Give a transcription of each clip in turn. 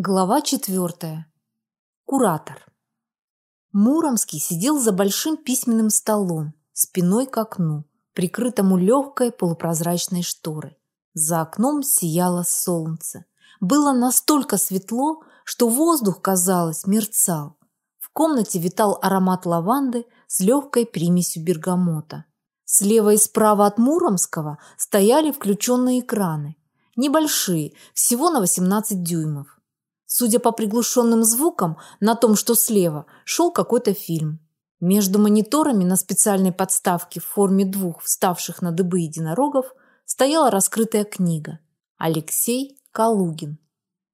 Глава четвертая. Куратор. Муромский сидел за большим письменным столом, спиной к окну, прикрытому легкой полупрозрачной шторой. За окном сияло солнце. Было настолько светло, что воздух, казалось, мерцал. В комнате витал аромат лаванды с легкой примесью бергамота. Слева и справа от Муромского стояли включенные экраны. Небольшие, всего на 18 дюймов. Судя по приглушенным звукам, на том, что слева, шел какой-то фильм. Между мониторами на специальной подставке в форме двух вставших на дыбы единорогов стояла раскрытая книга. Алексей Калугин.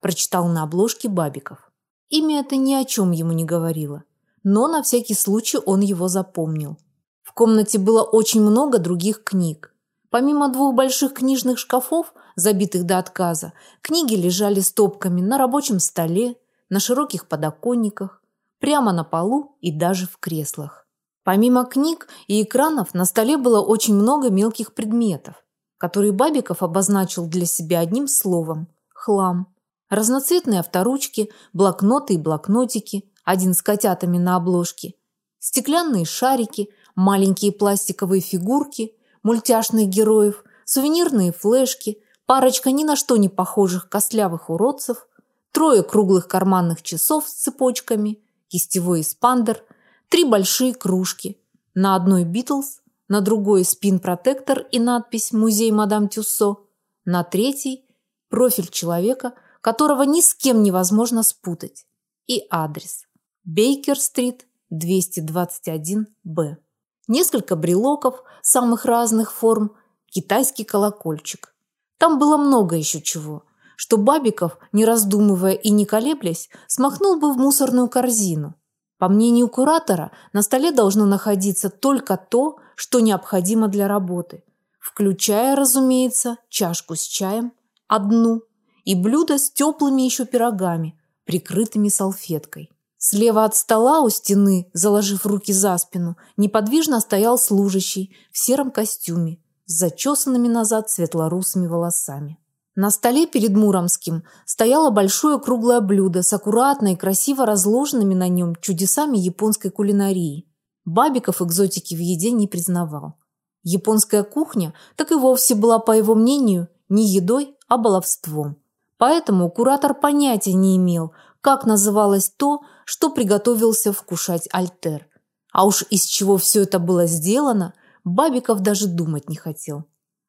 Прочитал на обложке Бабиков. Имя это ни о чем ему не говорило, но на всякий случай он его запомнил. В комнате было очень много других книг. Помимо двух больших книжных шкафов, забитых до отказа, книги лежали стопками на рабочем столе, на широких подоконниках, прямо на полу и даже в креслах. Помимо книг и экранов на столе было очень много мелких предметов, которые Бабиков обозначил для себя одним словом – хлам. Разноцветные авторучки, блокноты и блокнотики, один с котятами на обложке, стеклянные шарики, маленькие пластиковые фигурки, мультяшных героев, сувенирные флешки, парочка ни на что не похожих костлявых уродцев, трое круглых карманных часов с цепочками, кистевой эспандер, три большие кружки, на одной Битлз, на другой спин-протектор и надпись «Музей мадам Тюссо», на третий – профиль человека, которого ни с кем невозможно спутать, и адрес – Бейкер-стрит, 221-Б. Несколько брелоков самых разных форм, китайский колокольчик. Там было много еще чего, что Бабиков, не раздумывая и не колеблясь, смахнул бы в мусорную корзину. По мнению куратора, на столе должно находиться только то, что необходимо для работы, включая, разумеется, чашку с чаем, одну, и блюдо с теплыми еще пирогами, прикрытыми салфеткой. Слева от стола у стены, заложив руки за спину, неподвижно стоял служащий в сером костюме с зачесанными назад светлорусыми волосами. На столе перед Муромским стояло большое круглое блюдо с аккуратно и красиво разложенными на нем чудесами японской кулинарии. Бабиков экзотики в еде не признавал. Японская кухня так и вовсе была, по его мнению, не едой, а баловством. Поэтому куратор понятия не имел, как называлось то, что приготовился вкушать Альтер. А уж из чего все это было сделано – Бабиков даже думать не хотел.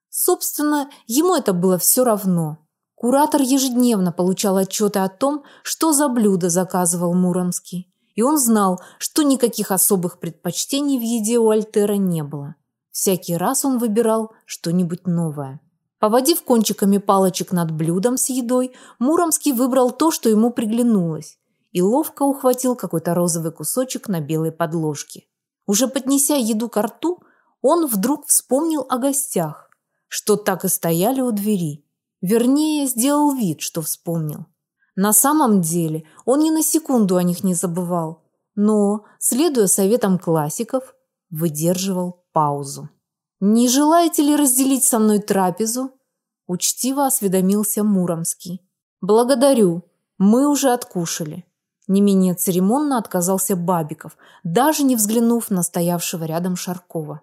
Собственно, ему это было все равно. Куратор ежедневно получал отчеты о том, что за блюдо заказывал Муромский. И он знал, что никаких особых предпочтений в еде у Альтера не было. Всякий раз он выбирал что-нибудь новое. Поводив кончиками палочек над блюдом с едой, Муромский выбрал то, что ему приглянулось, и ловко ухватил какой-то розовый кусочек на белой подложке. Уже поднеся еду к рту, он вдруг вспомнил о гостях, что так и стояли у двери. Вернее, сделал вид, что вспомнил. На самом деле он ни на секунду о них не забывал, но, следуя советам классиков, выдерживал паузу. «Не желаете ли разделить со мной трапезу?» – учтиво осведомился Муромский. «Благодарю, мы уже откушали». Не менее церемонно отказался Бабиков, даже не взглянув на стоявшего рядом Шаркова.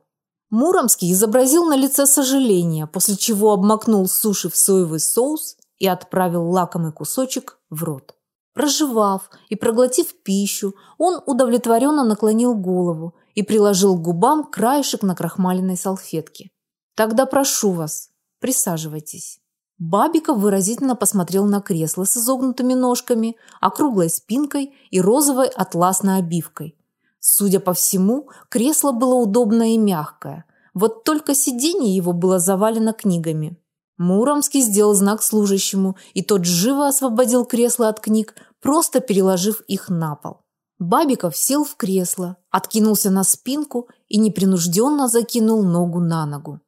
Муромский изобразил на лице сожаление, после чего обмакнул суши в соевый соус и отправил лакомый кусочек в рот. Прожевав и проглотив пищу, он удовлетворенно наклонил голову и приложил к губам краешек на крахмаленной салфетке. «Тогда прошу вас, присаживайтесь». Бабиков выразительно посмотрел на кресло с изогнутыми ножками, округлой спинкой и розовой атласной обивкой, Судя по всему, кресло было удобное и мягкое. Вот только сиденье его было завалено книгами. Муромский сделал знак служащему, и тот живо освободил кресло от книг, просто переложив их на пол. Бабиков сел в кресло, откинулся на спинку и непринужденно закинул ногу на ногу.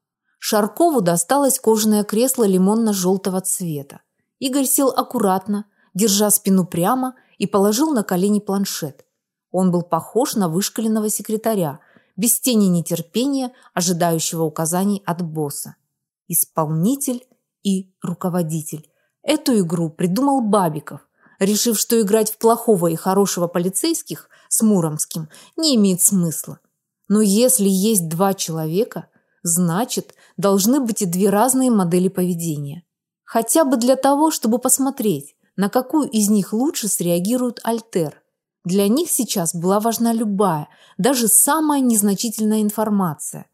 Шаркову досталось кожаное кресло лимонно-желтого цвета. Игорь сел аккуратно, держа спину прямо, и положил на колени планшет. Он был похож на вышкаленного секретаря, без тени нетерпения, ожидающего указаний от босса. Исполнитель и руководитель. Эту игру придумал Бабиков. решив, что играть в плохого и хорошего полицейских с Муромским не имеет смысла. Но если есть два человека, значит, должны быть и две разные модели поведения. Хотя бы для того, чтобы посмотреть, на какую из них лучше среагирует Альтер. Для них сейчас была важна любая, даже самая незначительная информация.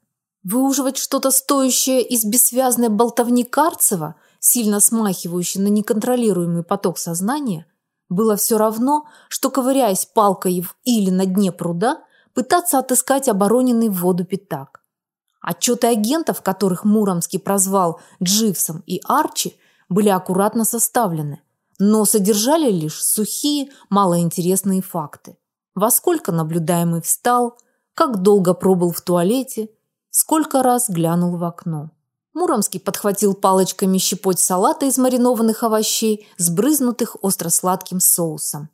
Выуживать что-то стоящее из бессвязной болтовни Карцева, сильно смахивающей на неконтролируемый поток сознания, было все равно, что, ковыряясь палкой или на дне пруда, пытаться отыскать обороненный в воду пятак. Отчеты агентов, которых Муромский прозвал Дживсом и Арчи, были аккуратно составлены, но содержали лишь сухие, малоинтересные факты. Во сколько наблюдаемый встал, как долго пробыл в туалете, сколько раз глянул в окно. Муромский подхватил палочками щепоть салата из маринованных овощей, сбрызнутых остро-сладким соусом.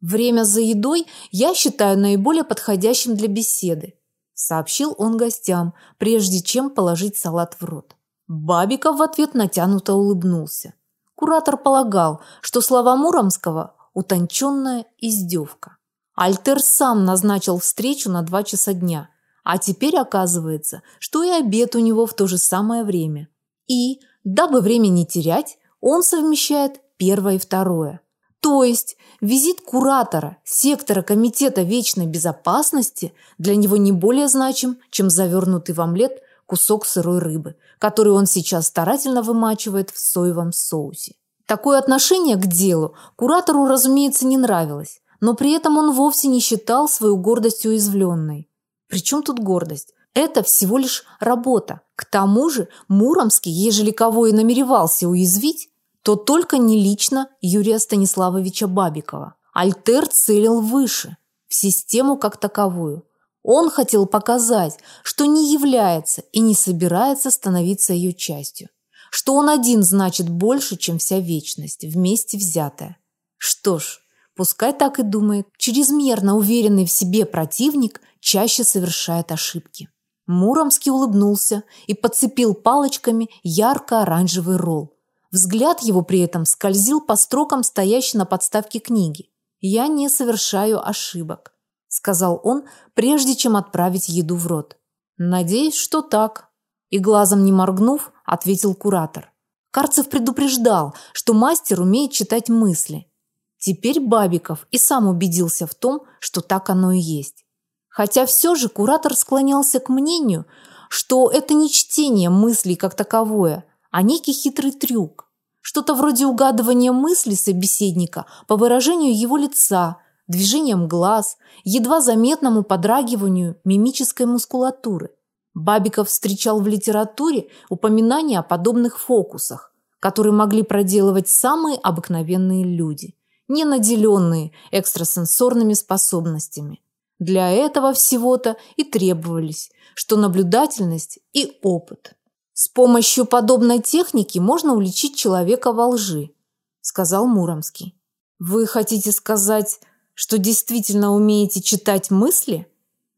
Время за едой я считаю наиболее подходящим для беседы, сообщил он гостям, прежде чем положить салат в рот. Бабиков в ответ натянуто улыбнулся. Куратор полагал, что слова Муромского – утонченная издевка. Альтер сам назначил встречу на два часа дня – а теперь оказывается, что и обед у него в то же самое время. И, дабы время не терять, он совмещает первое и второе. То есть визит куратора сектора Комитета вечной безопасности для него не более значим, чем завернутый в омлет кусок сырой рыбы, который он сейчас старательно вымачивает в соевом соусе. Такое отношение к делу куратору, разумеется, не нравилось, но при этом он вовсе не считал свою гордость уязвленной. Причем тут гордость? Это всего лишь работа. К тому же Муромский, ежели кого и намеревался уязвить, то только не лично Юрия Станиславовича Бабикова. Альтер целил выше, в систему как таковую. Он хотел показать, что не является и не собирается становиться ее частью. Что он один значит больше, чем вся вечность, вместе взятая. Что ж, пускай так и думает. Чрезмерно уверенный в себе противник чаще совершает ошибки. Муромский улыбнулся и подцепил палочками ярко-оранжевый ролл. Взгляд его при этом скользил по строкам стоящей на подставке книги. «Я не совершаю ошибок», – сказал он, прежде чем отправить еду в рот. «Надеюсь, что так». И глазом не моргнув, ответил куратор. Карцев предупреждал, что мастер умеет читать мысли. Теперь Бабиков и сам убедился в том, что так оно и есть. Хотя все же куратор склонялся к мнению, что это не чтение мыслей как таковое, а некий хитрый трюк. Что-то вроде угадывания мысли собеседника по выражению его лица, движением глаз, едва заметному подрагиванию мимической мускулатуры. Бабиков встречал в литературе упоминания о подобных фокусах, которые могли проделывать самые обыкновенные люди, не наделенные экстрасенсорными способностями. Для этого всего-то и требовались, что наблюдательность и опыт. С помощью подобной техники можно уличить человека во лжи, сказал Муромский. Вы хотите сказать, что действительно умеете читать мысли?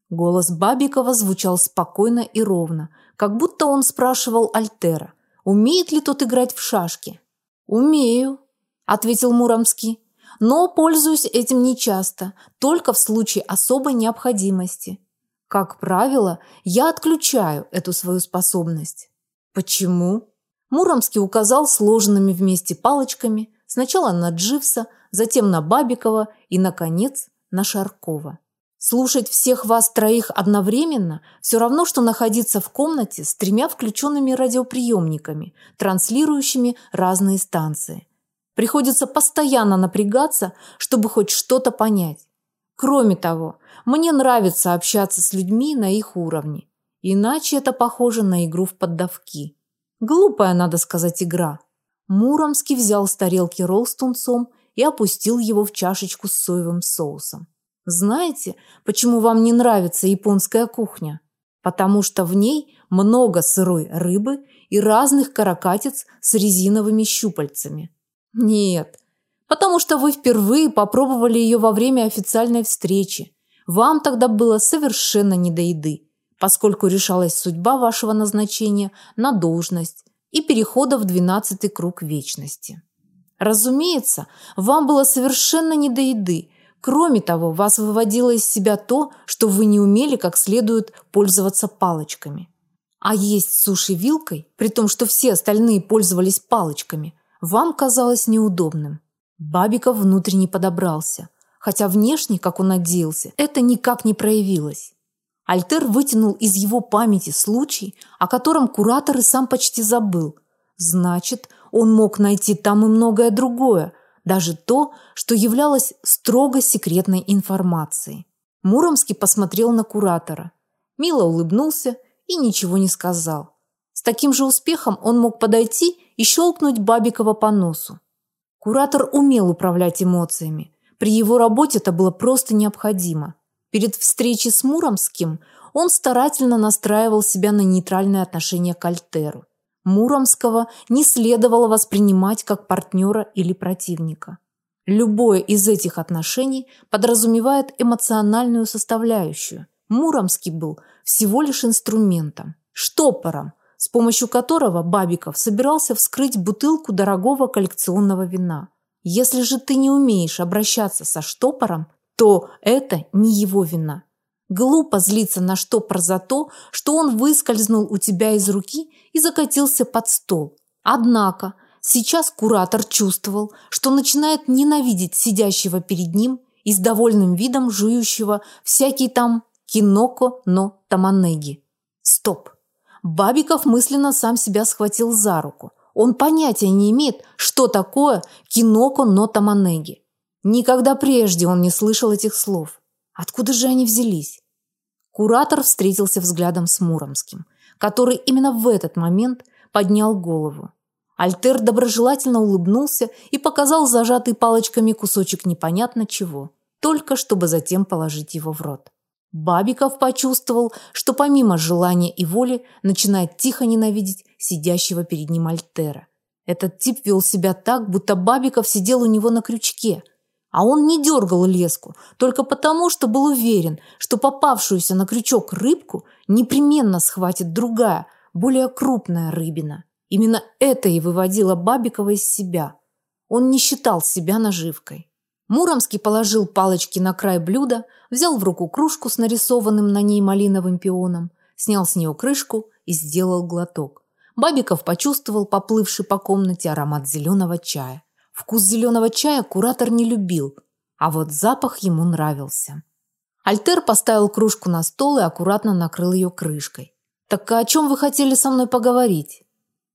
Голос Бабикова звучал спокойно и ровно, как будто он спрашивал Альтера, умеет ли тот играть в шашки. «Умею», – ответил Муромский но пользуюсь этим нечасто, только в случае особой необходимости. Как правило, я отключаю эту свою способность. Почему? Муромский указал сложенными вместе палочками сначала на Дживса, затем на Бабикова и, наконец, на Шаркова. Слушать всех вас троих одновременно все равно, что находиться в комнате с тремя включенными радиоприемниками, транслирующими разные станции. Приходится постоянно напрягаться, чтобы хоть что-то понять. Кроме того, мне нравится общаться с людьми на их уровне. Иначе это похоже на игру в поддавки. Глупая, надо сказать, игра. Муромский взял с тарелки ролл с тунцом и опустил его в чашечку с соевым соусом. Знаете, почему вам не нравится японская кухня? Потому что в ней много сырой рыбы и разных каракатиц с резиновыми щупальцами. Нет, потому что вы впервые попробовали ее во время официальной встречи. Вам тогда было совершенно не до еды, поскольку решалась судьба вашего назначения на должность и перехода в двенадцатый круг вечности. Разумеется, вам было совершенно не до еды. Кроме того, вас выводило из себя то, что вы не умели как следует пользоваться палочками. А есть суши вилкой, при том, что все остальные пользовались палочками, вам казалось неудобным. Бабиков внутренне подобрался, хотя внешне, как он надеялся, это никак не проявилось. Альтер вытянул из его памяти случай, о котором куратор и сам почти забыл. Значит, он мог найти там и многое другое, даже то, что являлось строго секретной информацией. Муромский посмотрел на куратора, мило улыбнулся и ничего не сказал. С таким же успехом он мог подойти и щелкнуть Бабикова по носу. Куратор умел управлять эмоциями. При его работе это было просто необходимо. Перед встречей с Муромским он старательно настраивал себя на нейтральное отношение к Альтеру. Муромского не следовало воспринимать как партнера или противника. Любое из этих отношений подразумевает эмоциональную составляющую. Муромский был всего лишь инструментом, штопором, с помощью которого Бабиков собирался вскрыть бутылку дорогого коллекционного вина. Если же ты не умеешь обращаться со штопором, то это не его вина. Глупо злиться на штопор за то, что он выскользнул у тебя из руки и закатился под стол. Однако сейчас куратор чувствовал, что начинает ненавидеть сидящего перед ним и с довольным видом жующего всякий там киноко но таманеги. Стоп. Бабиков мысленно сам себя схватил за руку. Он понятия не имеет, что такое киноко но таманеги. Никогда прежде он не слышал этих слов. Откуда же они взялись? Куратор встретился взглядом с Муромским, который именно в этот момент поднял голову. Альтер доброжелательно улыбнулся и показал зажатый палочками кусочек непонятно чего, только чтобы затем положить его в рот. Бабиков почувствовал, что помимо желания и воли начинает тихо ненавидеть сидящего перед ним Альтера. Этот тип вел себя так, будто Бабиков сидел у него на крючке – а он не дергал леску, только потому, что был уверен, что попавшуюся на крючок рыбку непременно схватит другая, более крупная рыбина. Именно это и выводило Бабикова из себя. Он не считал себя наживкой. Муромский положил палочки на край блюда, взял в руку кружку с нарисованным на ней малиновым пионом, снял с нее крышку и сделал глоток. Бабиков почувствовал поплывший по комнате аромат зеленого чая. Вкус зеленого чая куратор не любил, а вот запах ему нравился. Альтер поставил кружку на стол и аккуратно накрыл ее крышкой. «Так о чем вы хотели со мной поговорить?»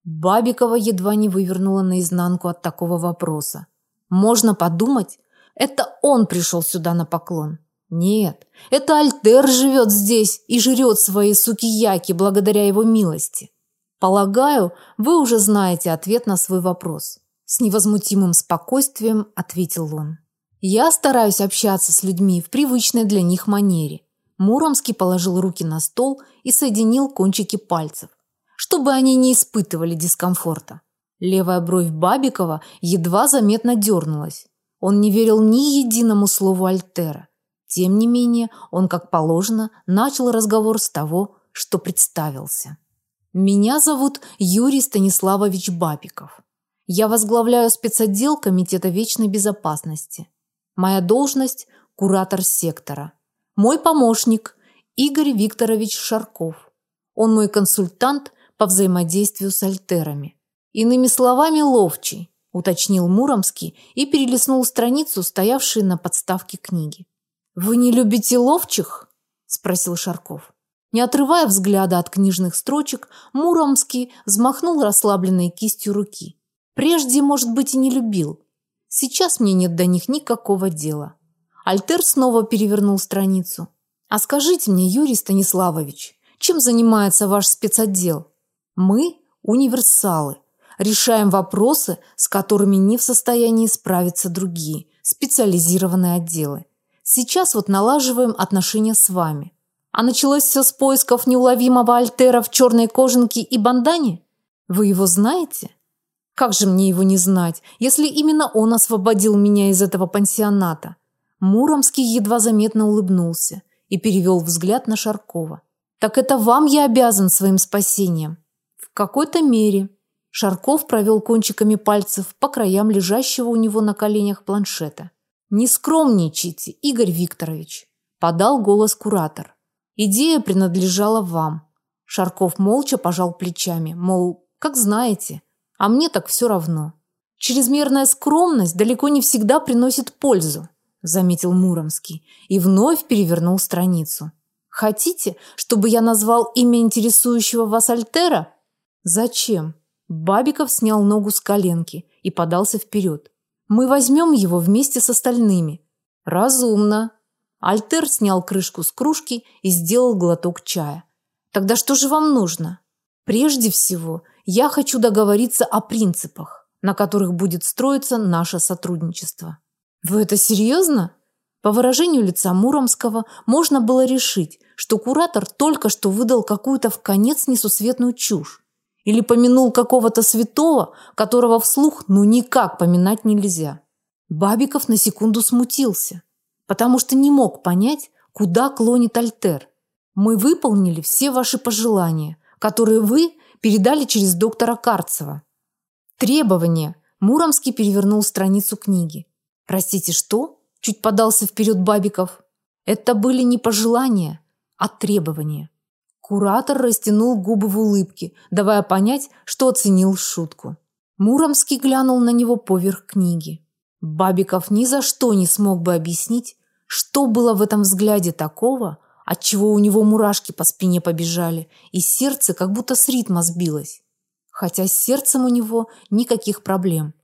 Бабикова едва не вывернула наизнанку от такого вопроса. «Можно подумать, это он пришел сюда на поклон. Нет, это Альтер живет здесь и жрет свои сукияки благодаря его милости. Полагаю, вы уже знаете ответ на свой вопрос. С невозмутимым спокойствием ответил он. Я стараюсь общаться с людьми в привычной для них манере. Муромский положил руки на стол и соединил кончики пальцев, чтобы они не испытывали дискомфорта. Левая бровь Бабикова едва заметно дернулась. Он не верил ни единому слову Альтера. Тем не менее, он, как положено, начал разговор с того, что представился. Меня зовут Юрий Станиславович Бабиков. Я возглавляю спецотдел Комитета вечной безопасности. Моя должность – куратор сектора. Мой помощник – Игорь Викторович Шарков. Он мой консультант по взаимодействию с альтерами. Иными словами, ловчий, уточнил Муромский и перелистнул страницу, стоявшую на подставке книги. «Вы не любите ловчих?» – спросил Шарков. Не отрывая взгляда от книжных строчек, Муромский взмахнул расслабленной кистью руки. Прежде, может быть, и не любил. Сейчас мне нет до них никакого дела. Альтер снова перевернул страницу. А скажите мне, Юрий Станиславович, чем занимается ваш спецотдел? Мы универсалы. Решаем вопросы, с которыми не в состоянии справиться другие, специализированные отделы. Сейчас вот налаживаем отношения с вами. А началось все с поисков неуловимого Альтера в черной кожанке и бандане? Вы его знаете? Как же мне его не знать, если именно он освободил меня из этого пансионата? Муромский едва заметно улыбнулся и перевел взгляд на Шаркова. Так это вам я обязан своим спасением. В какой-то мере. Шарков провел кончиками пальцев по краям лежащего у него на коленях планшета. «Не скромничайте, Игорь Викторович», – подал голос куратор. «Идея принадлежала вам». Шарков молча пожал плечами, мол, как знаете, а мне так все равно. Чрезмерная скромность далеко не всегда приносит пользу, заметил Муромский и вновь перевернул страницу. Хотите, чтобы я назвал имя интересующего вас Альтера? Зачем? Бабиков снял ногу с коленки и подался вперед. Мы возьмем его вместе с остальными. Разумно. Альтер снял крышку с кружки и сделал глоток чая. Тогда что же вам нужно? Прежде всего, я хочу договориться о принципах, на которых будет строиться наше сотрудничество. Вы это серьезно? По выражению лица Муромского можно было решить, что куратор только что выдал какую-то в конец несусветную чушь или помянул какого-то святого, которого вслух ну никак поминать нельзя. Бабиков на секунду смутился, потому что не мог понять, куда клонит Альтер. Мы выполнили все ваши пожелания, которые вы передали через доктора Карцева. Требования. Муромский перевернул страницу книги. Простите, что? Чуть подался вперед Бабиков. Это были не пожелания, а требования. Куратор растянул губы в улыбке, давая понять, что оценил шутку. Муромский глянул на него поверх книги. Бабиков ни за что не смог бы объяснить, что было в этом взгляде такого, от чего у него мурашки по спине побежали, и сердце как будто с ритма сбилось. Хотя с сердцем у него никаких проблем.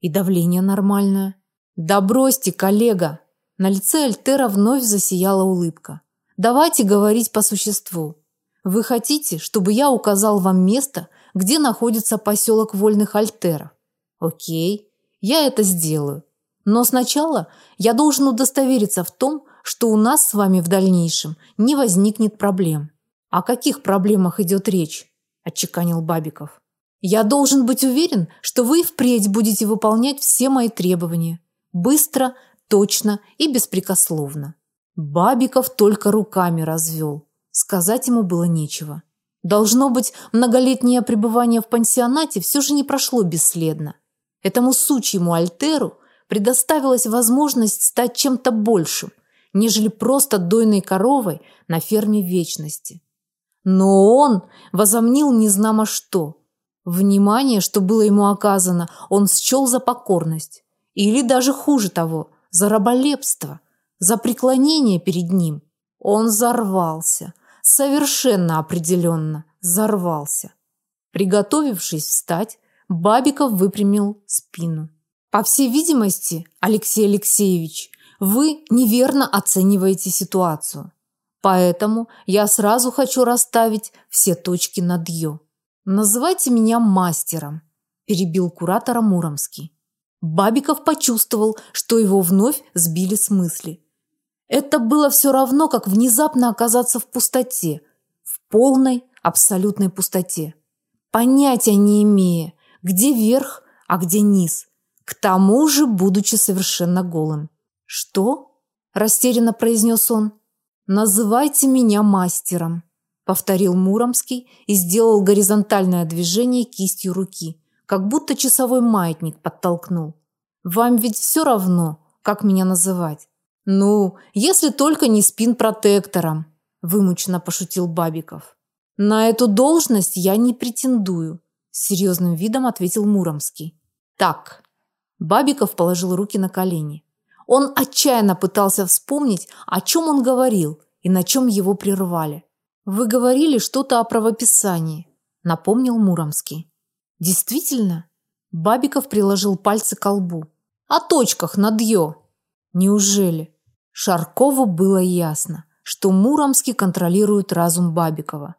И давление нормальное. Да бросьте, коллега. На лице Альтера вновь засияла улыбка. Давайте говорить по существу. Вы хотите, чтобы я указал вам место, где находится поселок Вольных Альтеров? О'кей, я это сделаю. Но сначала я должен удостовериться в том, что у нас с вами в дальнейшем не возникнет проблем. О каких проблемах идет речь? отчеканил Бабиков. Я должен быть уверен, что вы впредь будете выполнять все мои требования быстро, точно и беспрекословно. Бабиков только руками развел. Сказать ему было нечего. Должно быть, многолетнее пребывание в пансионате все же не прошло бесследно. Этому сучьему Альтеру предоставилась возможность стать чем-то большим, нежели просто дойной коровой на ферме вечности. Но он возомнил незнамо что. Внимание, что было ему оказано, он счел за покорность. Или даже хуже того, за раболепство, за преклонение перед ним. Он взорвался – совершенно определенно взорвался. Приготовившись встать, Бабиков выпрямил спину. По всей видимости, Алексей Алексеевич, вы неверно оцениваете ситуацию. Поэтому я сразу хочу расставить все точки над «ё». Называйте меня мастером, перебил куратора Муромский. Бабиков почувствовал, что его вновь сбили с мысли. Это было все равно, как внезапно оказаться в пустоте, в полной, абсолютной пустоте. Понятия не имея, где верх, а где низ. К тому же, будучи совершенно голым. «Что?» – растерянно произнес он. «Называйте меня мастером», – повторил Муромский и сделал горизонтальное движение кистью руки, как будто часовой маятник подтолкнул. «Вам ведь все равно, как меня называть. Ну, если только не спин-протектором, вымученно пошутил Бабиков. На эту должность я не претендую, серьезным видом ответил Муромский. Так. Бабиков положил руки на колени. Он отчаянно пытался вспомнить, о чем он говорил и на чем его прервали. Вы говорили что-то о правописании, напомнил Муромский. Действительно? Бабиков приложил пальцы к лбу. О точках над ё. Неужели? Шаркову было ясно, что Муромский контролирует разум Бабикова.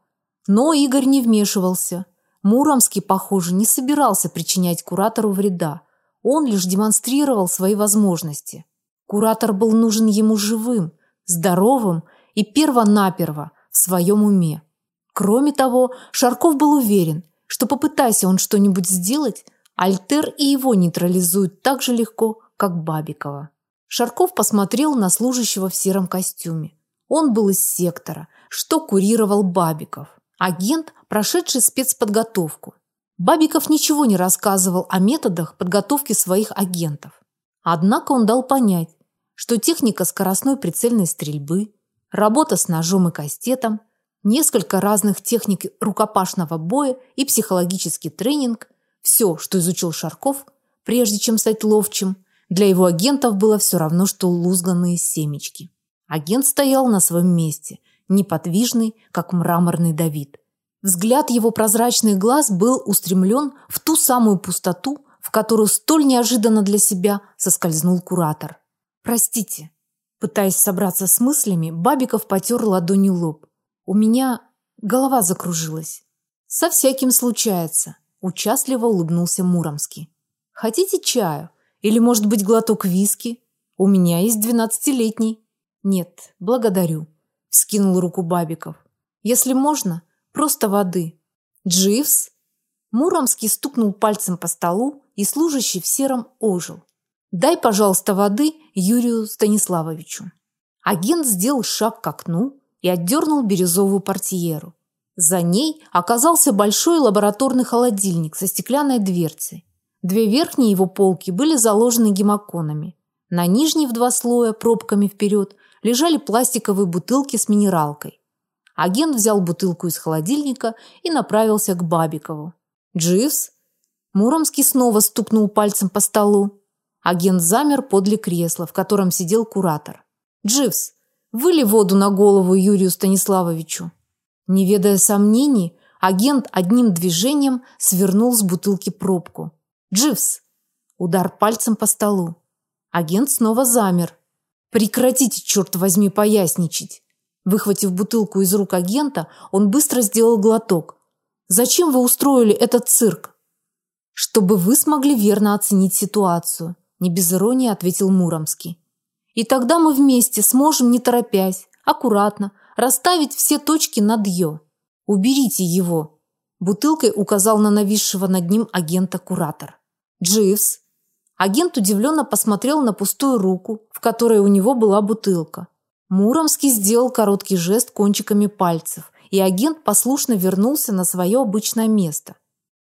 Но Игорь не вмешивался. Муромский, похоже, не собирался причинять куратору вреда. Он лишь демонстрировал свои возможности. Куратор был нужен ему живым, здоровым и перво-наперво в своем уме. Кроме того, Шарков был уверен, что попытайся он что-нибудь сделать, Альтер и его нейтрализуют так же легко, как Бабикова. Шарков посмотрел на служащего в сером костюме. Он был из сектора, что курировал Бабиков. Агент, прошедший спецподготовку. Бабиков ничего не рассказывал о методах подготовки своих агентов. Однако он дал понять, что техника скоростной прицельной стрельбы, работа с ножом и кастетом, несколько разных техник рукопашного боя и психологический тренинг – все, что изучил Шарков, прежде чем стать ловчим, для его агентов было все равно, что лузганные семечки. Агент стоял на своем месте, неподвижный, как мраморный Давид – Взгляд его прозрачных глаз был устремлен в ту самую пустоту, в которую столь неожиданно для себя соскользнул куратор. «Простите». Пытаясь собраться с мыслями, Бабиков потер ладонью лоб. «У меня голова закружилась». «Со всяким случается», – участливо улыбнулся Муромский. «Хотите чаю? Или, может быть, глоток виски? У меня есть двенадцатилетний». «Нет, благодарю», – вскинул руку Бабиков. «Если можно, Просто воды. Дживс? Муромский стукнул пальцем по столу, и служащий в сером ожил. Дай, пожалуйста, воды Юрию Станиславовичу. Агент сделал шаг к окну и отдернул бирюзовую портьеру. За ней оказался большой лабораторный холодильник со стеклянной дверцей. Две верхние его полки были заложены гемоконами. На нижней в два слоя пробками вперед лежали пластиковые бутылки с минералкой. Агент взял бутылку из холодильника и направился к Бабикову. «Дживс?» Муромский снова стукнул пальцем по столу. Агент замер подле кресла, в котором сидел куратор. «Дживс, выли воду на голову Юрию Станиславовичу». Не ведая сомнений, агент одним движением свернул с бутылки пробку. «Дживс!» Удар пальцем по столу. Агент снова замер. «Прекратите, черт возьми, поясничать!» Выхватив бутылку из рук агента, он быстро сделал глоток. «Зачем вы устроили этот цирк?» «Чтобы вы смогли верно оценить ситуацию», – не без иронии ответил Муромский. «И тогда мы вместе сможем, не торопясь, аккуратно, расставить все точки над «ё». Уберите его!» Бутылкой указал на нависшего над ним агента-куратор. «Дживс!» Агент удивленно посмотрел на пустую руку, в которой у него была бутылка. Муромский сделал короткий жест кончиками пальцев, и агент послушно вернулся на свое обычное место.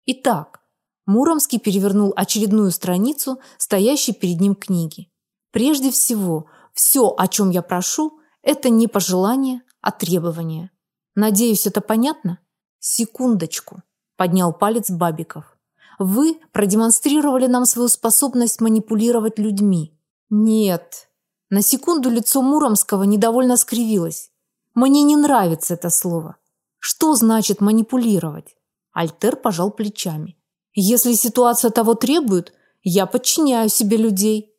Итак, Муромский перевернул очередную страницу стоящей перед ним книги. Прежде всего, все, о чем я прошу, это не пожелание, а требование. Надеюсь, это понятно? Секундочку, поднял палец Бабиков. Вы продемонстрировали нам свою способность манипулировать людьми. Нет, на секунду лицо Муромского недовольно скривилось. Мне не нравится это слово. Что значит манипулировать? Альтер пожал плечами. Если ситуация того требует, я подчиняю себе людей.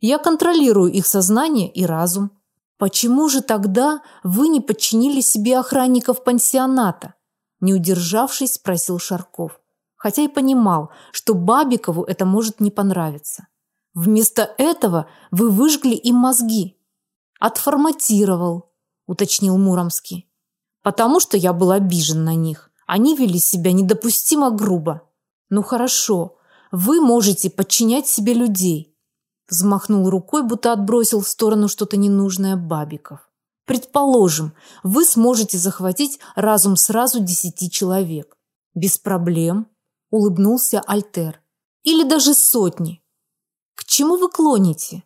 Я контролирую их сознание и разум. Почему же тогда вы не подчинили себе охранников пансионата? Не удержавшись, спросил Шарков, хотя и понимал, что Бабикову это может не понравиться. Вместо этого вы выжгли им мозги. Отформатировал, уточнил Муромский. Потому что я был обижен на них. Они вели себя недопустимо грубо. Ну хорошо, вы можете подчинять себе людей. Взмахнул рукой, будто отбросил в сторону что-то ненужное Бабиков. Предположим, вы сможете захватить разум сразу десяти человек. Без проблем, улыбнулся Альтер. Или даже сотни. К чему вы клоните?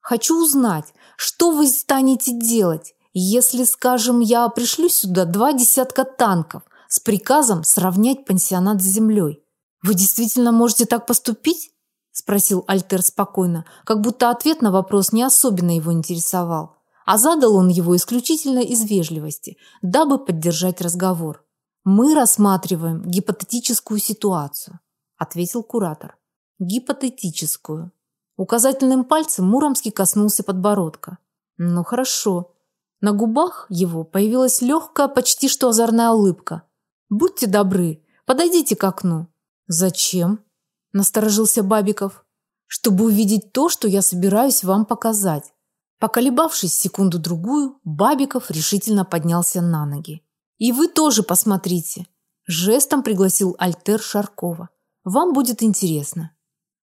Хочу узнать, что вы станете делать, если, скажем, я пришлю сюда два десятка танков с приказом сравнять пансионат с землей. Вы действительно можете так поступить? спросил Альтер спокойно, как будто ответ на вопрос не особенно его интересовал, а задал он его исключительно из вежливости, дабы поддержать разговор. Мы рассматриваем гипотетическую ситуацию, ответил куратор. Гипотетическую. Указательным пальцем Муромский коснулся подбородка. Ну хорошо. На губах его появилась легкая, почти что озорная улыбка. Будьте добры, подойдите к окну. Зачем? Насторожился Бабиков. Чтобы увидеть то, что я собираюсь вам показать. Поколебавшись секунду-другую, Бабиков решительно поднялся на ноги. И вы тоже посмотрите. Жестом пригласил Альтер Шаркова. Вам будет интересно.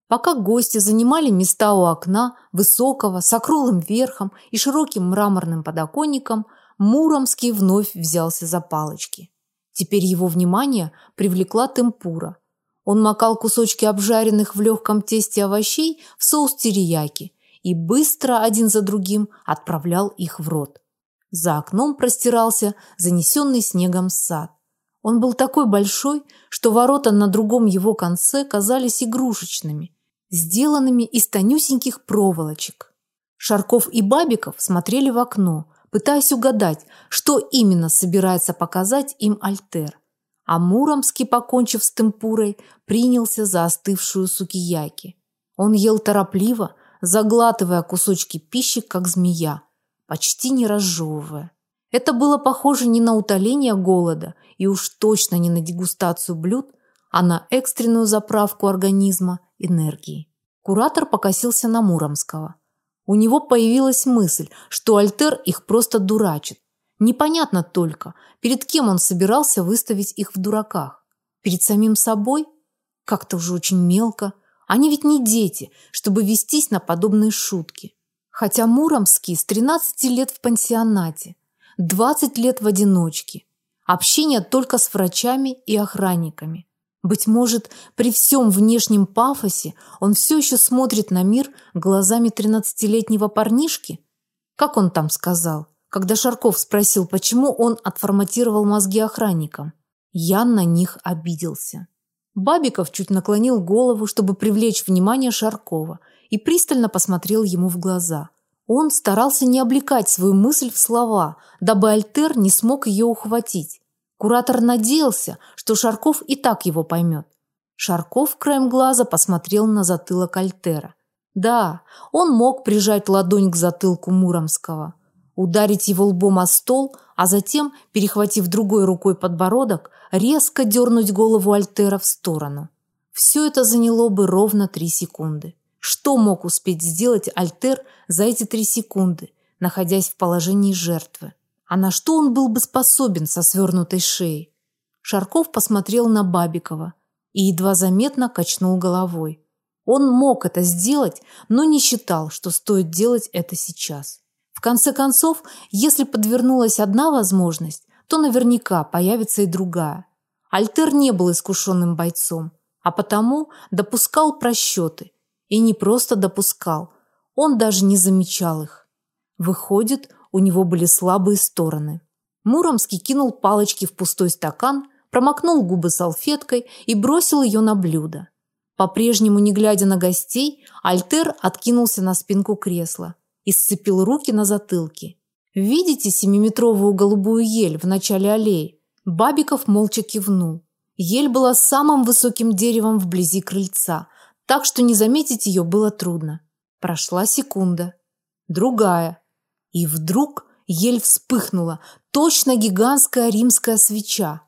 Пока гости занимали места у окна, высокого, с округлым верхом и широким мраморным подоконником, Муромский вновь взялся за палочки. Теперь его внимание привлекла темпура. Он макал кусочки обжаренных в легком тесте овощей в соус терияки и быстро один за другим отправлял их в рот. За окном простирался занесенный снегом сад. Он был такой большой, что ворота на другом его конце казались игрушечными, сделанными из тонюсеньких проволочек. Шарков и Бабиков смотрели в окно, пытаясь угадать, что именно собирается показать им Альтер. А Муромский, покончив с темпурой, принялся за остывшую сукияки. Он ел торопливо, заглатывая кусочки пищи, как змея, почти не разжевывая. Это было похоже не на утоление голода и уж точно не на дегустацию блюд, а на экстренную заправку организма энергией. Куратор покосился на Муромского. У него появилась мысль, что Альтер их просто дурачит. Непонятно только, перед кем он собирался выставить их в дураках. Перед самим собой? Как-то уже очень мелко. Они ведь не дети, чтобы вестись на подобные шутки. Хотя Муромский с 13 лет в пансионате – 20 лет в одиночке. Общение только с врачами и охранниками. Быть может, при всем внешнем пафосе он все еще смотрит на мир глазами 13-летнего парнишки? Как он там сказал, когда Шарков спросил, почему он отформатировал мозги охранникам? Я на них обиделся. Бабиков чуть наклонил голову, чтобы привлечь внимание Шаркова, и пристально посмотрел ему в глаза – он старался не облекать свою мысль в слова, дабы Альтер не смог ее ухватить. Куратор надеялся, что Шарков и так его поймет. Шарков краем глаза посмотрел на затылок Альтера. Да, он мог прижать ладонь к затылку Муромского, ударить его лбом о стол, а затем, перехватив другой рукой подбородок, резко дернуть голову Альтера в сторону. Все это заняло бы ровно три секунды. Что мог успеть сделать Альтер за эти три секунды, находясь в положении жертвы? А на что он был бы способен со свернутой шеей? Шарков посмотрел на Бабикова и едва заметно качнул головой. Он мог это сделать, но не считал, что стоит делать это сейчас. В конце концов, если подвернулась одна возможность, то наверняка появится и другая. Альтер не был искушенным бойцом, а потому допускал просчеты и не просто допускал, он даже не замечал их. Выходит, у него были слабые стороны. Муромский кинул палочки в пустой стакан, промокнул губы салфеткой и бросил ее на блюдо. По-прежнему, не глядя на гостей, Альтер откинулся на спинку кресла и сцепил руки на затылке. «Видите семиметровую голубую ель в начале аллеи?» Бабиков молча кивнул. Ель была самым высоким деревом вблизи крыльца, так что не заметить ее было трудно. Прошла секунда, другая, и вдруг ель вспыхнула, точно гигантская римская свеча.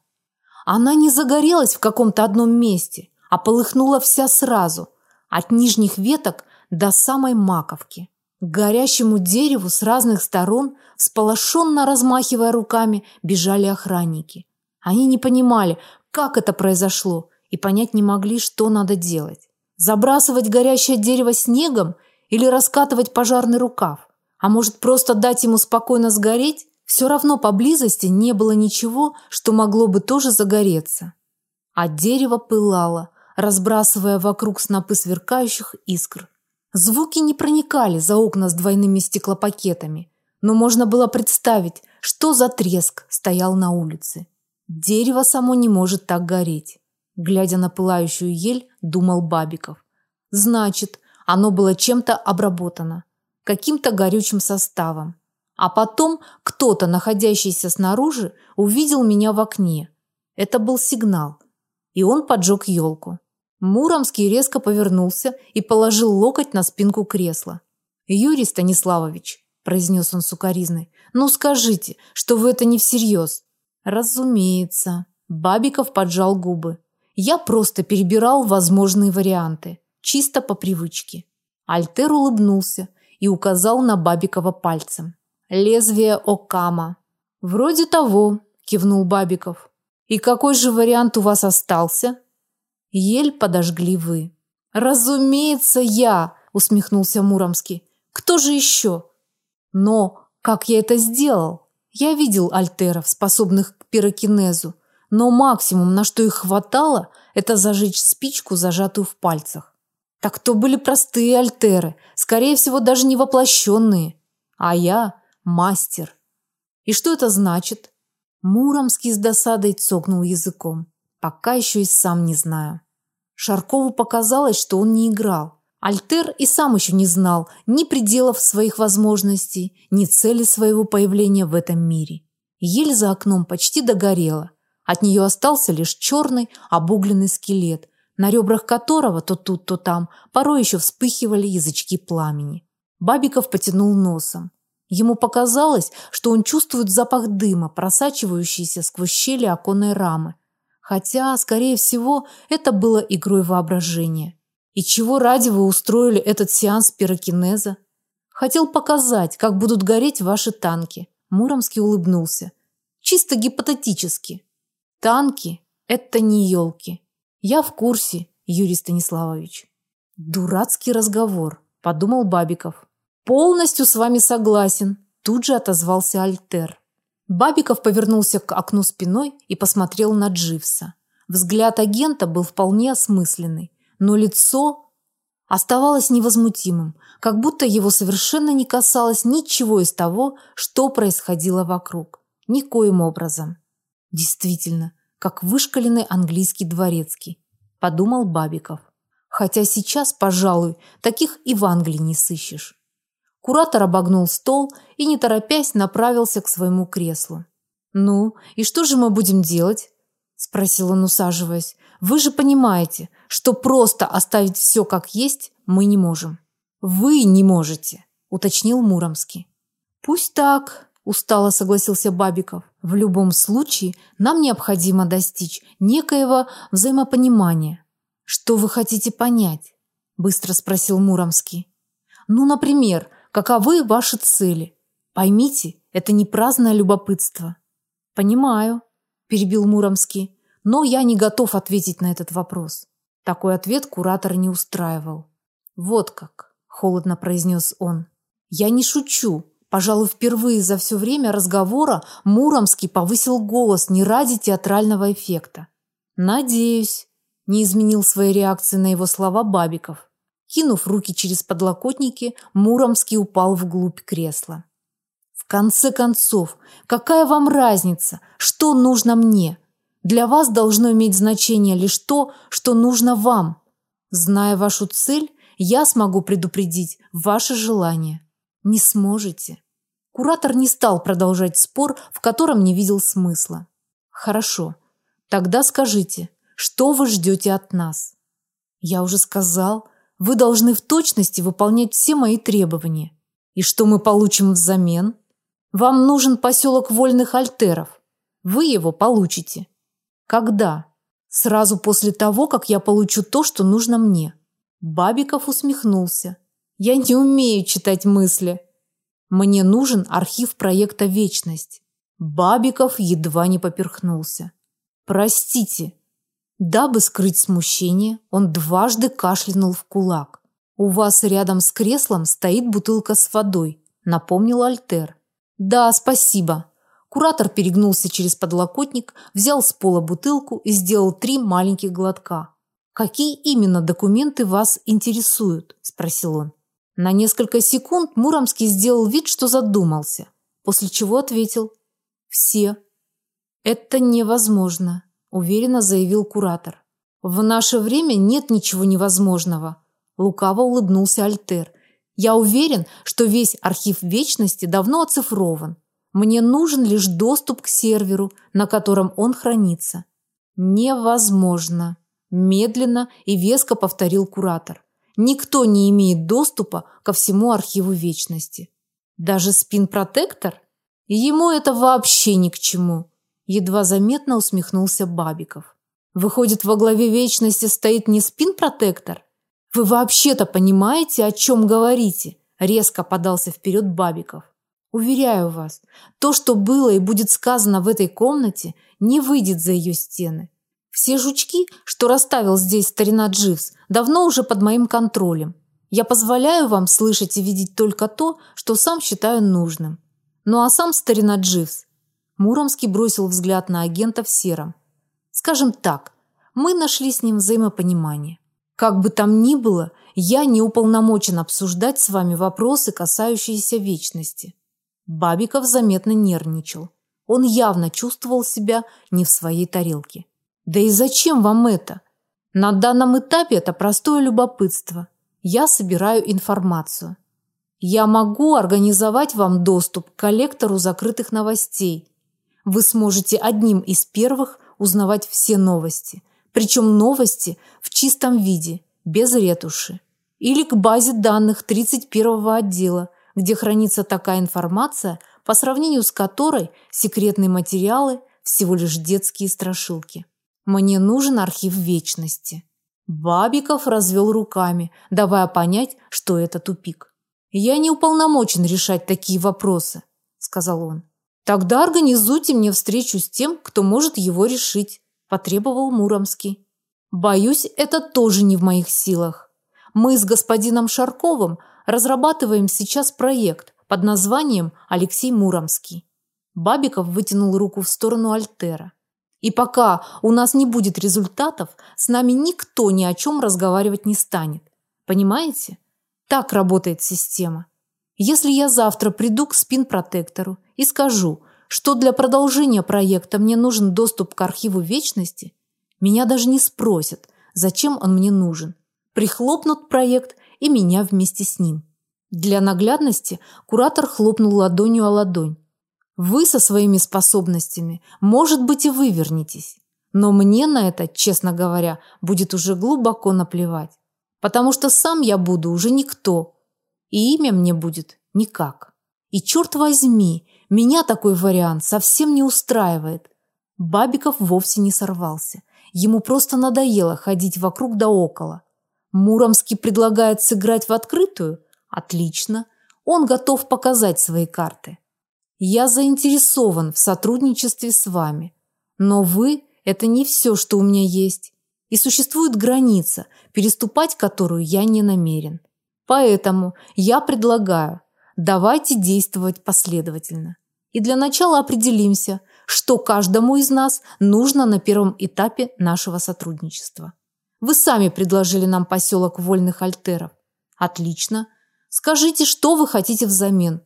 Она не загорелась в каком-то одном месте, а полыхнула вся сразу, от нижних веток до самой маковки. К горящему дереву с разных сторон, сполошенно размахивая руками, бежали охранники. Они не понимали, как это произошло, и понять не могли, что надо делать. Забрасывать горящее дерево снегом или раскатывать пожарный рукав? А может, просто дать ему спокойно сгореть? Все равно поблизости не было ничего, что могло бы тоже загореться. А дерево пылало, разбрасывая вокруг снопы сверкающих искр. Звуки не проникали за окна с двойными стеклопакетами, но можно было представить, что за треск стоял на улице. Дерево само не может так гореть. Глядя на пылающую ель, думал Бабиков. Значит, оно было чем-то обработано, каким-то горючим составом. А потом кто-то, находящийся снаружи, увидел меня в окне. Это был сигнал. И он поджег елку. Муромский резко повернулся и положил локоть на спинку кресла. «Юрий Станиславович», – произнес он сукоризной, – «ну скажите, что вы это не всерьез». «Разумеется». Бабиков поджал губы. Я просто перебирал возможные варианты, чисто по привычке. Альтер улыбнулся и указал на Бабикова пальцем. Лезвие Окама. Вроде того, кивнул Бабиков. И какой же вариант у вас остался? Ель подожгли вы. Разумеется, я, усмехнулся Муромский. Кто же еще? Но как я это сделал? Я видел альтеров, способных к пирокинезу, но максимум, на что их хватало, это зажечь спичку, зажатую в пальцах. Так то были простые альтеры, скорее всего, даже не воплощенные. А я мастер. И что это значит? Муромский с досадой цокнул языком. Пока еще и сам не знаю. Шаркову показалось, что он не играл. Альтер и сам еще не знал ни пределов своих возможностей, ни цели своего появления в этом мире. Ель за окном почти догорела. От нее остался лишь черный обугленный скелет, на ребрах которого то тут, то там порой еще вспыхивали язычки пламени. Бабиков потянул носом. Ему показалось, что он чувствует запах дыма, просачивающийся сквозь щели оконной рамы. Хотя, скорее всего, это было игрой воображения. И чего ради вы устроили этот сеанс пирокинеза? Хотел показать, как будут гореть ваши танки. Муромский улыбнулся. Чисто гипотетически. Танки – это не елки. Я в курсе, Юрий Станиславович. Дурацкий разговор, подумал Бабиков. Полностью с вами согласен, тут же отозвался Альтер. Бабиков повернулся к окну спиной и посмотрел на Дживса. Взгляд агента был вполне осмысленный, но лицо оставалось невозмутимым, как будто его совершенно не касалось ничего из того, что происходило вокруг. Никоим образом. Действительно, как вышкаленный английский дворецкий, подумал Бабиков. Хотя сейчас, пожалуй, таких и в Англии не сыщешь. Куратор обогнул стол и, не торопясь, направился к своему креслу. «Ну, и что же мы будем делать?» – спросил он, усаживаясь. «Вы же понимаете, что просто оставить все как есть мы не можем». «Вы не можете», – уточнил Муромский. «Пусть так», устало согласился Бабиков. В любом случае нам необходимо достичь некоего взаимопонимания. Что вы хотите понять? быстро спросил Муромский. Ну, например, каковы ваши цели? Поймите, это не праздное любопытство. Понимаю, перебил Муромский, но я не готов ответить на этот вопрос. Такой ответ куратор не устраивал. Вот как, холодно произнес он. Я не шучу. Пожалуй, впервые за все время разговора Муромский повысил голос не ради театрального эффекта. Надеюсь, не изменил своей реакции на его слова Бабиков. Кинув руки через подлокотники, Муромский упал вглубь кресла. В конце концов, какая вам разница, что нужно мне? Для вас должно иметь значение лишь то, что нужно вам. Зная вашу цель, я смогу предупредить ваше желание не сможете. Куратор не стал продолжать спор, в котором не видел смысла. Хорошо. Тогда скажите, что вы ждете от нас? Я уже сказал, вы должны в точности выполнять все мои требования. И что мы получим взамен? Вам нужен поселок вольных альтеров. Вы его получите. Когда? Сразу после того, как я получу то, что нужно мне. Бабиков усмехнулся. Я не умею читать мысли. Мне нужен архив проекта Вечность. Бабиков едва не поперхнулся. Простите. Дабы скрыть смущение, он дважды кашлянул в кулак. У вас рядом с креслом стоит бутылка с водой, напомнил Альтер. Да, спасибо. Куратор перегнулся через подлокотник, взял с пола бутылку и сделал три маленьких глотка. Какие именно документы вас интересуют? спросил он. На несколько секунд Муромский сделал вид, что задумался, после чего ответил: "Все". "Это невозможно", уверенно заявил куратор. "В наше время нет ничего невозможного", лукаво улыбнулся Альтер. "Я уверен, что весь архив Вечности давно оцифрован. Мне нужен лишь доступ к серверу, на котором он хранится". "Невозможно", медленно и веско повторил куратор. Никто не имеет доступа ко всему архиву вечности. Даже спин-протектор? Ему это вообще ни к чему. Едва заметно усмехнулся Бабиков. Выходит, во главе вечности стоит не спин-протектор? Вы вообще-то понимаете, о чем говорите? Резко подался вперед Бабиков. Уверяю вас, то, что было и будет сказано в этой комнате, не выйдет за ее стены. Все жучки, что расставил здесь старина Дживс, давно уже под моим контролем. Я позволяю вам слышать и видеть только то, что сам считаю нужным. Ну а сам старина Дживс. Муромский бросил взгляд на агента в сером. Скажем так, Мы нашли с ним взаимопонимание. Как бы там ни было, я не уполномочен обсуждать с вами вопросы, касающиеся вечности. Бабиков заметно нервничал. Он явно чувствовал себя не в своей тарелке. Да и зачем вам это? На данном этапе это простое любопытство. Я собираю информацию. Я могу организовать вам доступ к коллектору закрытых новостей. Вы сможете одним из первых узнавать все новости, причем новости в чистом виде, без ретуши. Или к базе данных 31-го отдела, где хранится такая информация, по сравнению с которой секретные материалы всего лишь детские страшилки. Мне нужен архив вечности. Бабиков развел руками, давая понять, что это тупик. Я не уполномочен решать такие вопросы, сказал он. Тогда организуйте мне встречу с тем, кто может его решить, потребовал Муромский. Боюсь, это тоже не в моих силах. Мы с господином Шарковым разрабатываем сейчас проект под названием Алексей Муромский. Бабиков вытянул руку в сторону Альтера. И пока у нас не будет результатов, с нами никто ни о чем разговаривать не станет. Понимаете? Так работает система. Если я завтра приду к спин-протектору и скажу, что для продолжения проекта мне нужен доступ к архиву вечности, меня даже не спросят, зачем он мне нужен. Прихлопнут проект и меня вместе с ним. Для наглядности куратор хлопнул ладонью о ладонь. Вы со своими способностями, может быть, и вывернетесь. Но мне на это, честно говоря, будет уже глубоко наплевать. Потому что сам я буду уже никто. И имя мне будет никак. И черт возьми, меня такой вариант совсем не устраивает. Бабиков вовсе не сорвался. Ему просто надоело ходить вокруг да около. Муромский предлагает сыграть в открытую? Отлично. Он готов показать свои карты. Я заинтересован в сотрудничестве с вами, но вы это не все, что у меня есть, и существует граница, переступать которую я не намерен. Поэтому я предлагаю, давайте действовать последовательно. И для начала определимся, что каждому из нас нужно на первом этапе нашего сотрудничества. Вы сами предложили нам поселок вольных альтеров. Отлично. Скажите, что вы хотите взамен?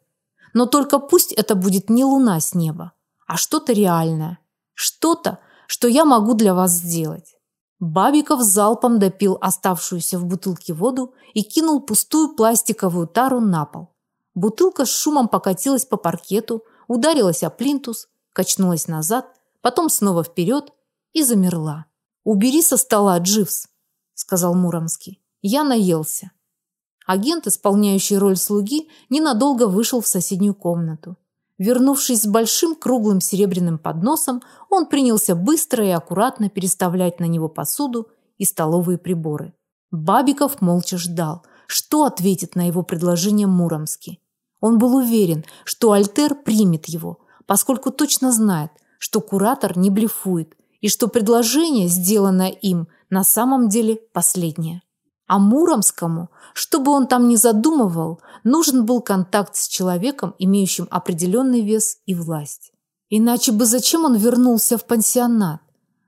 Но только пусть это будет не луна с неба, а что-то реальное. Что-то, что я могу для вас сделать. Бабиков залпом допил оставшуюся в бутылке воду и кинул пустую пластиковую тару на пол. Бутылка с шумом покатилась по паркету, ударилась о плинтус, качнулась назад, потом снова вперед и замерла. «Убери со стола, Дживс», – сказал Муромский. «Я наелся». Агент, исполняющий роль слуги, ненадолго вышел в соседнюю комнату. Вернувшись с большим круглым серебряным подносом, он принялся быстро и аккуратно переставлять на него посуду и столовые приборы. Бабиков молча ждал, что ответит на его предложение Муромский. Он был уверен, что Альтер примет его, поскольку точно знает, что куратор не блефует и что предложение, сделанное им, на самом деле последнее. А Муромскому, чтобы он там не задумывал, нужен был контакт с человеком, имеющим определенный вес и власть. Иначе бы зачем он вернулся в пансионат?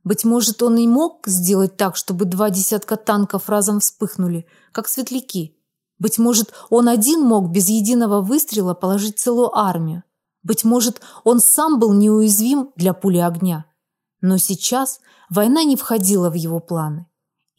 Быть может, он и мог сделать так, чтобы два десятка танков разом вспыхнули, как светляки. Быть может, он один мог без единого выстрела положить целую армию. Быть может, он сам был неуязвим для пули огня. Но сейчас война не входила в его планы.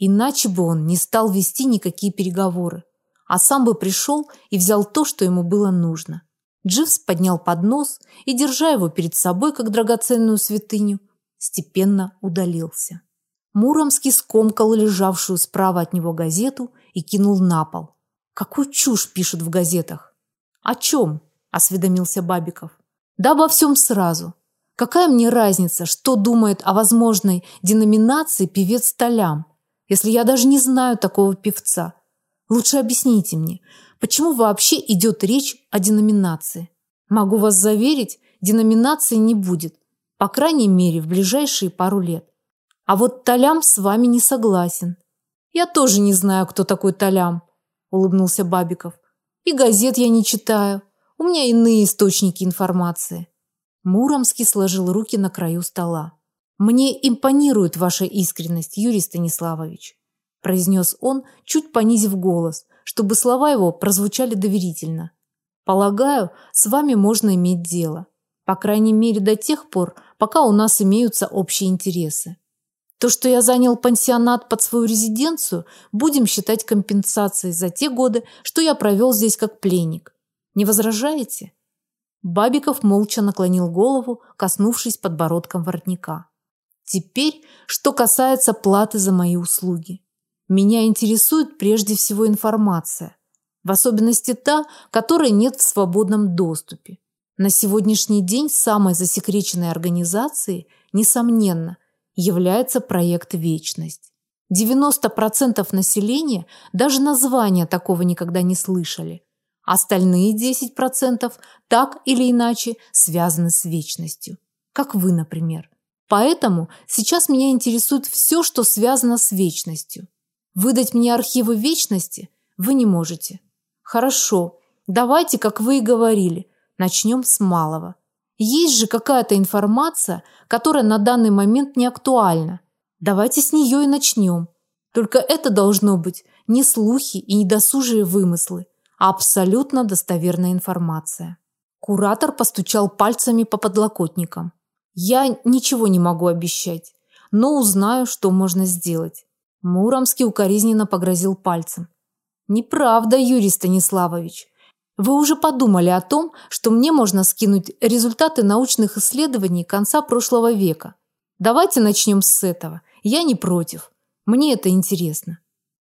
Иначе бы он не стал вести никакие переговоры, а сам бы пришел и взял то, что ему было нужно. Дживс поднял поднос и, держа его перед собой как драгоценную святыню, степенно удалился. Муромский скомкал лежавшую справа от него газету и кинул на пол. Какую чушь пишут в газетах? О чем? осведомился Бабиков. Да обо всем сразу. Какая мне разница, что думает о возможной деноминации певец Толям? Если я даже не знаю такого певца? Лучше объясните мне, почему вообще идет речь о деноминации? Могу вас заверить, деноминации не будет, по крайней мере, в ближайшие пару лет. А вот Талям с вами не согласен. Я тоже не знаю, кто такой Талям, улыбнулся Бабиков. И газет я не читаю. У меня иные источники информации. Муромский сложил руки на краю стола. Мне импонирует ваша искренность, Юрий Станиславович, произнес он, чуть понизив голос, чтобы слова его прозвучали доверительно. Полагаю, с вами можно иметь дело. По крайней мере, до тех пор, пока у нас имеются общие интересы. То, что я занял пансионат под свою резиденцию, будем считать компенсацией за те годы, что я провел здесь как пленник. Не возражаете? Бабиков молча наклонил голову, коснувшись подбородком воротника. Теперь, что касается платы за мои услуги. Меня интересует прежде всего информация, в особенности та, которой нет в свободном доступе. На сегодняшний день самой засекреченной организацией, несомненно, является проект Вечность. 90% населения даже названия такого никогда не слышали. Остальные 10% так или иначе связаны с вечностью, как вы, например. Поэтому сейчас меня интересует все, что связано с вечностью. Выдать мне архивы вечности вы не можете. Хорошо, давайте, как вы и говорили, начнем с малого. Есть же какая-то информация, которая на данный момент не актуальна. Давайте с нее и начнем. Только это должно быть не слухи и не досужие вымыслы, а абсолютно достоверная информация. Куратор постучал пальцами по подлокотникам. Я ничего не могу обещать, но узнаю, что можно сделать. Муромский укоризненно погрозил пальцем. Неправда, Юрий Станиславович. Вы уже подумали о том, что мне можно скинуть результаты научных исследований конца прошлого века. Давайте начнем с этого. Я не против. Мне это интересно.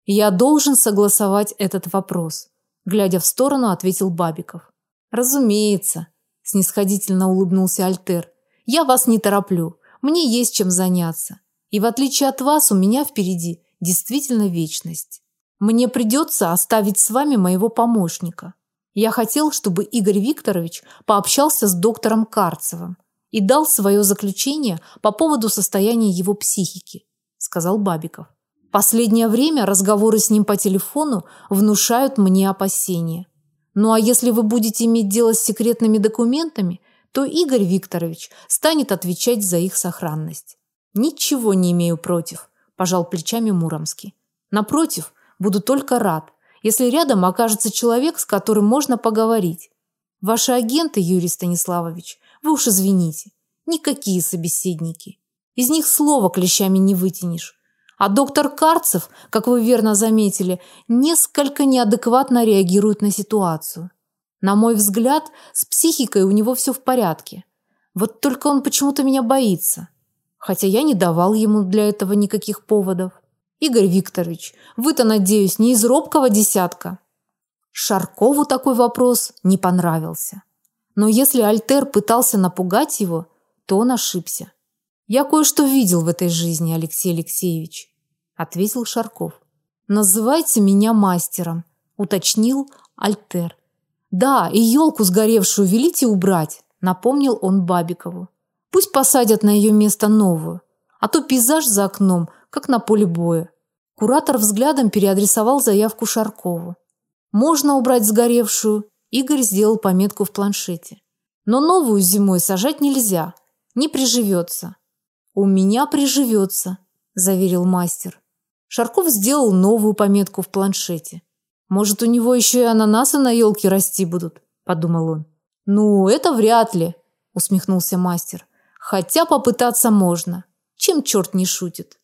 Я должен согласовать этот вопрос, глядя в сторону, ответил Бабиков. Разумеется, снисходительно улыбнулся Альтер. Я вас не тороплю. Мне есть чем заняться. И в отличие от вас, у меня впереди действительно вечность. Мне придется оставить с вами моего помощника. Я хотел, чтобы Игорь Викторович пообщался с доктором Карцевым и дал свое заключение по поводу состояния его психики, сказал Бабиков. Последнее время разговоры с ним по телефону внушают мне опасения. Ну а если вы будете иметь дело с секретными документами, то Игорь Викторович станет отвечать за их сохранность. Ничего не имею против, пожал плечами Муромский. Напротив, буду только рад, если рядом окажется человек, с которым можно поговорить. Ваши агенты, Юрий Станиславович, вы уж извините, никакие собеседники. Из них слова клещами не вытянешь. А доктор Карцев, как вы верно заметили, несколько неадекватно реагирует на ситуацию. На мой взгляд, с психикой у него все в порядке. Вот только он почему-то меня боится. Хотя я не давал ему для этого никаких поводов. Игорь Викторович, вы-то, надеюсь, не из робкого десятка. Шаркову такой вопрос не понравился. Но если Альтер пытался напугать его, то он ошибся. Я кое-что видел в этой жизни, Алексей Алексеевич, ответил Шарков. Называйте меня мастером, уточнил Альтер. Да, и елку сгоревшую велите убрать, напомнил он Бабикову. Пусть посадят на ее место новую, а то пейзаж за окном, как на поле боя. Куратор взглядом переадресовал заявку Шаркову. Можно убрать сгоревшую, Игорь сделал пометку в планшете. Но новую зимой сажать нельзя, не приживется. У меня приживется, заверил мастер. Шарков сделал новую пометку в планшете. Может, у него еще и ананасы на елке расти будут, подумал он. Ну, это вряд ли, усмехнулся мастер. Хотя попытаться можно. Чем черт не шутит?